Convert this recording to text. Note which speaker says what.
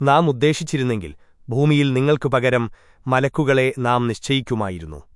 Speaker 1: നാം ഉദ്ദേശിച്ചിരുന്നെങ്കിൽ ഭൂമിയിൽ നിങ്ങൾക്കു പകരം മലക്കുകളെ നാം നിശ്ചയിക്കുമായിരുന്നു.